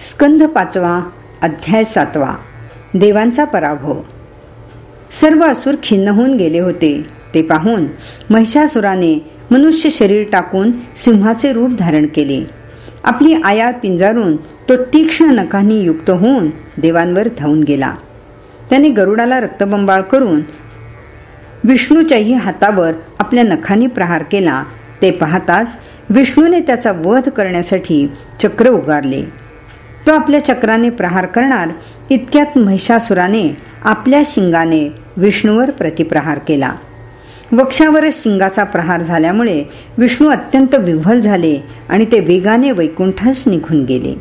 स्कंध पाचवा अध्याय सातवा. देवांचा पराभव. सर्व असुर खिन्न होऊन गेले होते. ते पाहून महिषासुराने मनुष्य शरीर टाकून सिंहाचे रूप धारण केले. आपली आयाळ पिंजारून तो तीक्ष्ण नखांनी युक्त होऊन देवांवर धावून गेला. त्याने गरुडाला रक्तबंबाळ करून विष्णूच्याही हातावर आपल्या नखांनी प्रहार केला. ते पाहताच विष्णूने त्याचा वध करण्यासाठी चक्र उगारले. तो आपल्या चक्राने प्रहार करणार इतक्यात महिषासुराने आपल्या शिंगाने विष्णूवर प्रतिप्रहार केला. वक्षावरच शिंगाचा प्रहार झाल्यामुळे विष्णू अत्यंत विव्हल झाले आणि ते वेगाने वैकुंठास निघून गेले.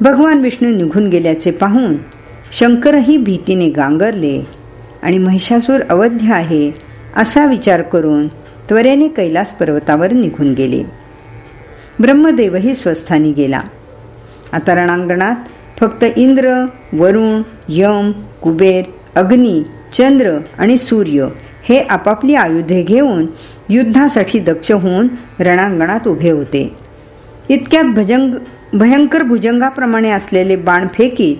भगवान विष्णू निघून गेल्याचे पाहून शंकरही भीतीने गांगरले आणि महिषासूर अवध्य आहे असा विचार करून त्वरेने कैलास पर्वतावर निघून गेले. ब्रह्मदेवही स्वस्थानी गेला. आता रणांगणात फक्त इंद्र वरुण यम कुबेर अग्नी चंद्र आणि सूर्य हे आपापली आयुधे घेऊन युद्धासाठी दक्ष होऊन रणांगणात उभे होते. इतक्यात भजंग भयंकर भुजंगाप्रमाणे असलेले बाण फेकीत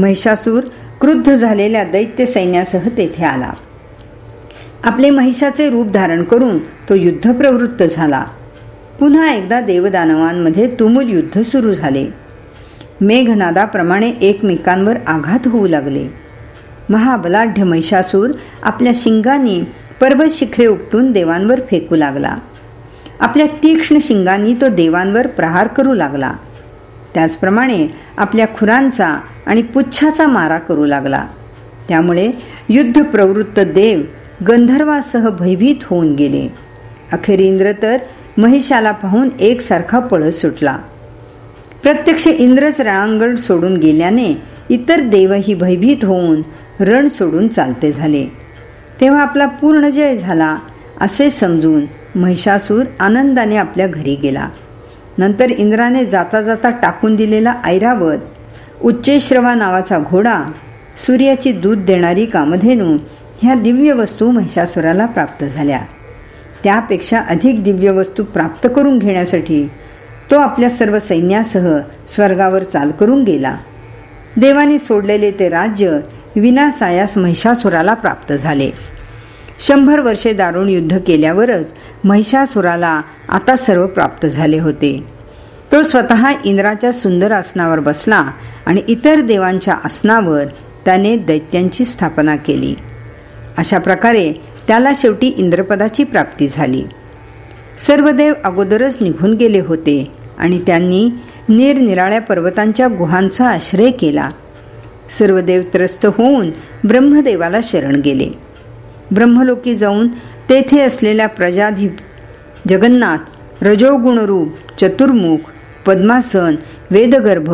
महिषासूर क्रुद्ध झालेल्या दैत्य सैन्यासह तेथे आला. आपले महिषाचे रूप धारण करून तो युद्ध प्रवृत्त झाला. पुन्हा एकदा देवदानवांमध्ये तुमुल युद्ध सुरू झाले. मेघनादाप्रमाणे एकमेकांवर आघात होऊ लागले. महाबलाढ्य महिषासूर आपल्या शिंगांनी पर्वत शिखरे उपटून देवांवर फेकू लागला. आपल्या तीक्ष्ण शिंगांनी तो देवांवर प्रहार करू लागला. त्याचप्रमाणे आपल्या खुरांचा आणि पुच्छाचा मारा करू लागला. त्यामुळे युद्ध प्रवृत्त देव गंधर्वासह भयभीत होऊन गेले. अखेर इंद्र तर महिषाला पाहून एकसारखा पळस सुटला. प्रत्यक्ष इंद्रच रणांगण सोडून गेल्याने इतर देवही भयभीत होऊन रण सोडून चालते झाले. तेव्हा आपला पूर्ण जय झाला असे समजून महिषासूर आनंदाने आपल्या घरी गेला. नंतर इंद्राने जाता जाता टाकून दिलेला ऐरावत उच्चेश्रवा नावाचा घोडा सूर्याची दूध देणारी कामधेनू ह्या दिव्य वस्तू महिषासुराला प्राप्त झाल्या. त्यापेक्षा अधिक दिव्य वस्तू प्राप्त करून घेण्यासाठी तो आपल्या सर्व सैन्यासह स्वर्गावर चाल करून गेला. देवाने सोडलेले ते राज्य विनासायास महिषासुराला प्राप्त झाले. शंभर वर्षे दारुण युद्ध केल्यावरच महिषासुराला आता सर्व प्राप्त झाले होते. तो स्वतः इंद्राच्या सुंदर आसनावर बसला आणि इतर देवांच्या आसनावर त्याने दैत्यांची स्थापना केली. अशा प्रकारे त्याला शेवटी इंद्रपदाची प्राप्ती झाली. सर्व देव अगोदरच निघून गेले होते. आणि त्यांनी निरनिराळ्या पर्वतांच्या गुहांचा आश्रय केला. सर्व देव त्रस्त होऊन ब्रह्मदेवाला शरण गेले. ब्रह्मलोकी जाऊन तेथे असलेल्या प्रजाधी जगन्नाथ रजोगुणरूप चतुर्मुख पद्मासन वेदगर्भ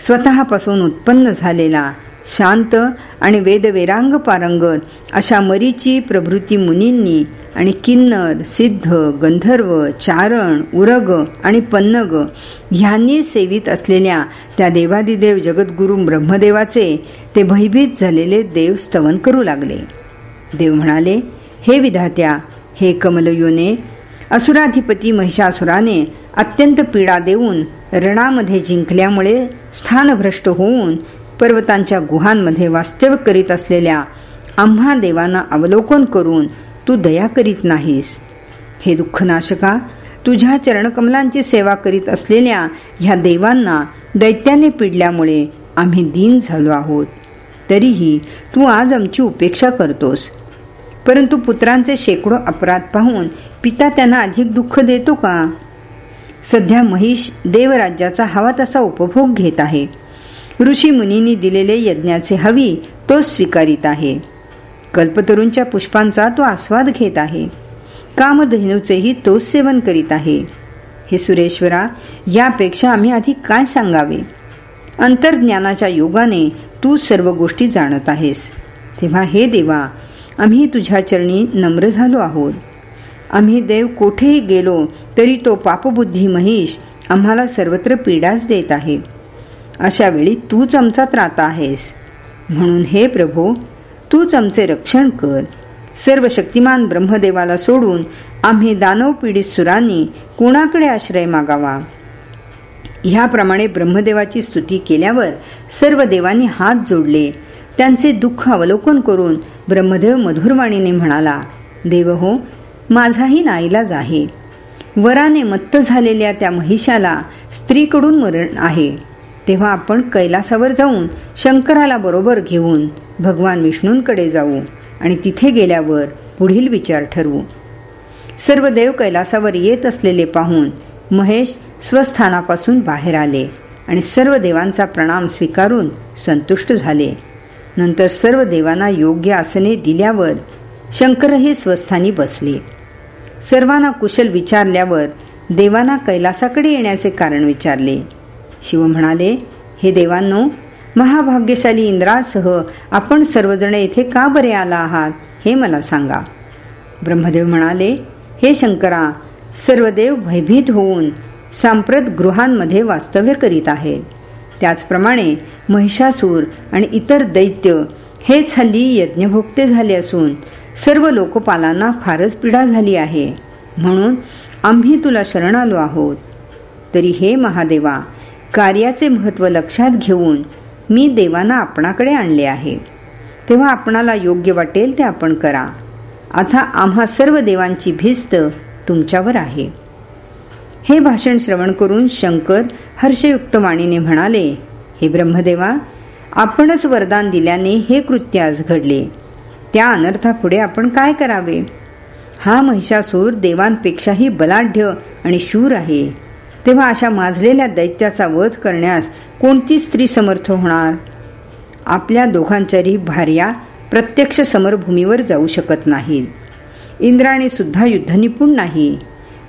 स्वतःपासून उत्पन्न झालेला शांत आणि वेदवेरांग पारंगत अशा मरीची प्रभृती मुनींनी आणि किन्नर सिद्ध गंधर्व चारण उरग आणि पन्नग ह्यांनी सेवित असलेल्या त्या देवादिदेव जगद्गुरु ब्रह्मदेवाचे ते भयभीत झालेले देव स्तवन करू लागले. देव म्हणाले हे विधात्या हे कमलयोने असुराधिपती महिषासुराने अत्यंत पीडा देऊन रणामध्ये जिंकल्यामुळे स्थानभ्रष्ट होऊन पर्वतांच्या गुहांमध्ये वास्तव्य करीत असलेल्या आम्हा देवांना अवलोकन करून तू दया करीत नाहीस. हे दुःखनाशका तुझ्या चरणकमलांची सेवा करीत असलेल्या ह्या देवांना दैत्याने पिडल्यामुळे आम्ही दीन झालो आहोत. तरीही तू आज आमची उपेक्षा करतोस. परंतु पुत्रांचे शेकडो अपराध पाहून पिता त्यांना अधिक दुःख देतो का? सध्या महिष देवराज्याचा हवा तसा उपभोग घेत आहे. ऋषी मुनींनी दिलेले यज्ञाचे हवी तो स्वीकारित आहे. कल्पतरूंच्या पुष्पांचा तो आस्वाद घेत आहे. कामधेनूचेही तोच सेवन करीत आहे. हे सुरेश्वरा यापेक्षा आम्ही आधी काय सांगावे? अंतर्ज्ञानाच्या योगाने तू सर्व गोष्टी जाणत आहेस. तेव्हा हे देवा आम्ही तुझ्या चरणी नम्र झालो आहोत. आम्ही देव कोठेही गेलो तरी तो पापबुद्धी महिष आम्हाला सर्वत्र पीडाच देत आहे. अशा वेळी तूच आमचा त्राता आहेस. म्हणून हे प्रभो तूच आमचे रक्षण कर. सर्व शक्तिमान ब्रह्मदेवाला सोडून आम्ही दानव पीडित सुरांनी कोणाकडे आश्रय मागावा? ह्याप्रमाणे ब्रह्मदेवाची स्तुती केल्यावर सर्व देवांनी हात जोडले. त्यांचे दुःख अवलोकन करून ब्रह्मदेव मधुरवाणीने म्हणाला देव हो माझाही नाईलाज आहे वराने मत्त झालेल्या त्या महिषाला स्त्रीकडून मरण आहे. तेव्हा आपण कैलासावर जाऊन शंकराला बरोबर घेऊन भगवान विष्णूंकडे जाऊ आणि तिथे गेल्यावर पुढील विचार ठरवू. सर्व देव कैलासावर येत असलेले पाहून महेश स्वस्थानापासून बाहेर आले आणि सर्व देवांचा प्रणाम स्वीकारून संतुष्ट झाले. नंतर सर्व देवांना योग्य आसने दिल्यावर शंकरही स्वस्थानी बसले. सर्वांना कुशल विचारल्यावर देवांना कैलासाकडे येण्याचे कारण विचारले. शिव म्हणाले हे देवांनो महाभाग्यशाली इंद्रासह आपण सर्वजण येथे का बरे आला आहात हे मला सांगा. ब्रह्मदेव म्हणाले हे शंकरा सर्व देव भयभीत होऊन सांप्रत गृहांमध्ये वास्तव्य करीत आहेत. त्याचप्रमाणे महिषासूर आणि इतर दैत्य हेच हल्ली यज्ञभोक्ते झाले असून सर्व लोकपालांना फारच पीडा झाली आहे. म्हणून आम्ही तुला शरण आलो आहोत. तरी हे महादेवा कार्याचे महत्त्व लक्षात घेऊन मी देवांना आपणाकडे आणले आहे. तेव्हा आपणाला योग्य वाटेल ते आपण करा. आता आम्हा सर्व देवांची भिस्त तुमच्यावर आहे. हे भाषण श्रवण करून शंकर हर्षयुक्त वाणीने म्हणाले हे ब्रह्मदेवा आपणच वरदान दिल्याने हे कृत्य आज घडले. त्या अनर्थापुढे आपण काय करावे? हा महिषासूर देवांपेक्षाही बलाढ्य आणि शूर आहे. तेव्हा अशा माजलेल्या दैत्याचा वध करण्यास कोणती स्त्री समर्थ होणार? आपल्या दोघांच्याही भार्या प्रत्यक्ष समरभूमीवर जाऊ शकत नाहीत. इंद्राणी सुद्धा युद्धनिपुण नाही.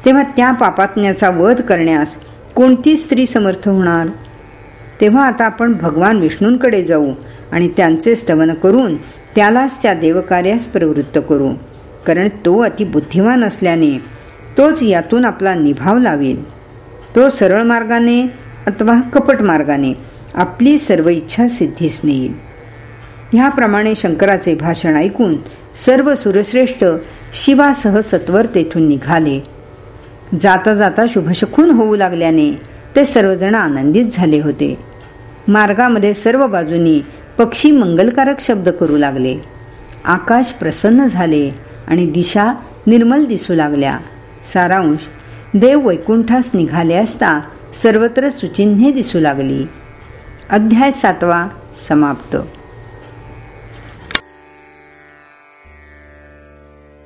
तेव्हा त्या पापात्म्याचा वध करण्यास कोणती स्त्री समर्थ होणार? तेव्हा आता आपण भगवान विष्णूंकडे जाऊ आणि त्यांचे स्तवन करून त्यालाच त्या देवकार्यास प्रवृत्त करू. कारण तो अति बुद्धिमान असल्याने तोच यातून आपला निभाव लावेल. तो सरळ मार्गाने अथवा कपट मार्गाने आपली सर्व इच्छा सिद्धीस नेईल. ह्याप्रमाणे शंकराचे भाषण ऐकून सर्व सुरश्रेष्ठ शिवासह सत्वर तेथून निघाले. जाता जाता शुभशखून होऊ लागल्याने ते सर्वजण आनंदित झाले होते. मार्गामध्ये सर्व बाजूनी पक्षी मंगलकारक शब्द करू लागले. आकाश प्रसन्न झाले आणि दिशा निर्मल दिसू लागल्या. सारांश देव वैकुंठास निघाले असता सर्वत्र सुचिन्हे दिसू लागली. अध्याय सातवा समाप्त.